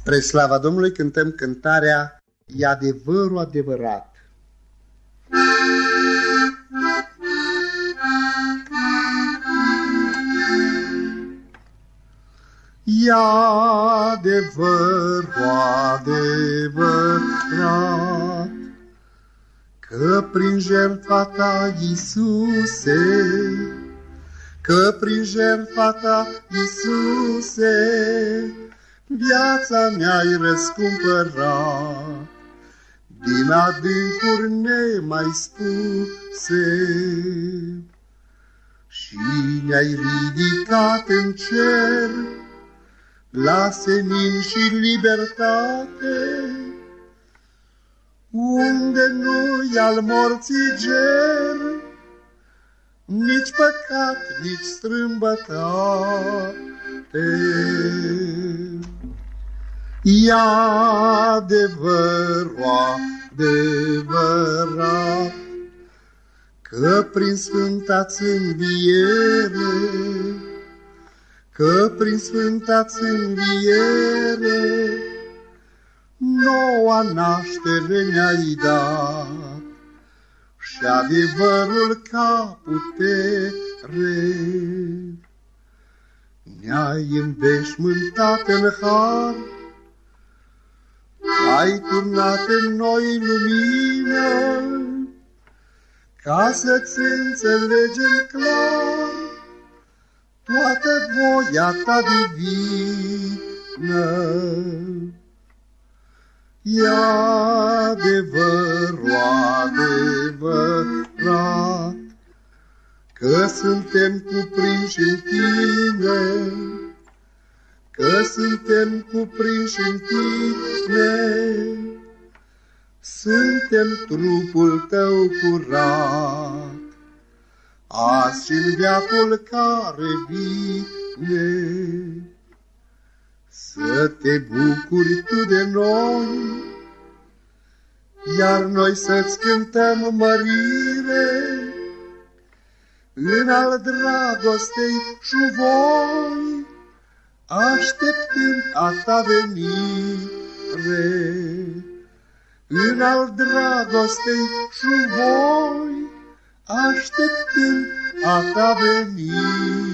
Spre slava Domnului cântăm cântarea E adevărul adevărat. E adevărul adevărat Că prin jertfa ta, Iisuse, Că prin jertfa ta, Iisuse, Viața mi-ai răscumpărat. Din adâncuri nemai spuse. Și ne-ai ridicat în cer. La senin și libertate, unde nu-i al morții ger, nici păcat, nici strâmbătate. E adevărul adevărat Că prin Sfânta-ți înviere Că prin Sfânta-ți înviere Noua naștere ne-ai dat Și adevărul ca putere. Ne-ai înveșmântat în har ai turnat în noi lumină, ca să-ți înțelegem clar toată voia ta divină. E adevărul adevărat că suntem cuprinși în tine, că suntem cuprinși în tine. Suntem trupul tău curat, azi și în viacul care vine. Să te bucuri tu de noi, iar noi să-ți cântăm mărire, în al dragostei șuvoi, așteptând a ta venire. În al dragostei și voi, așteptând a ta venire.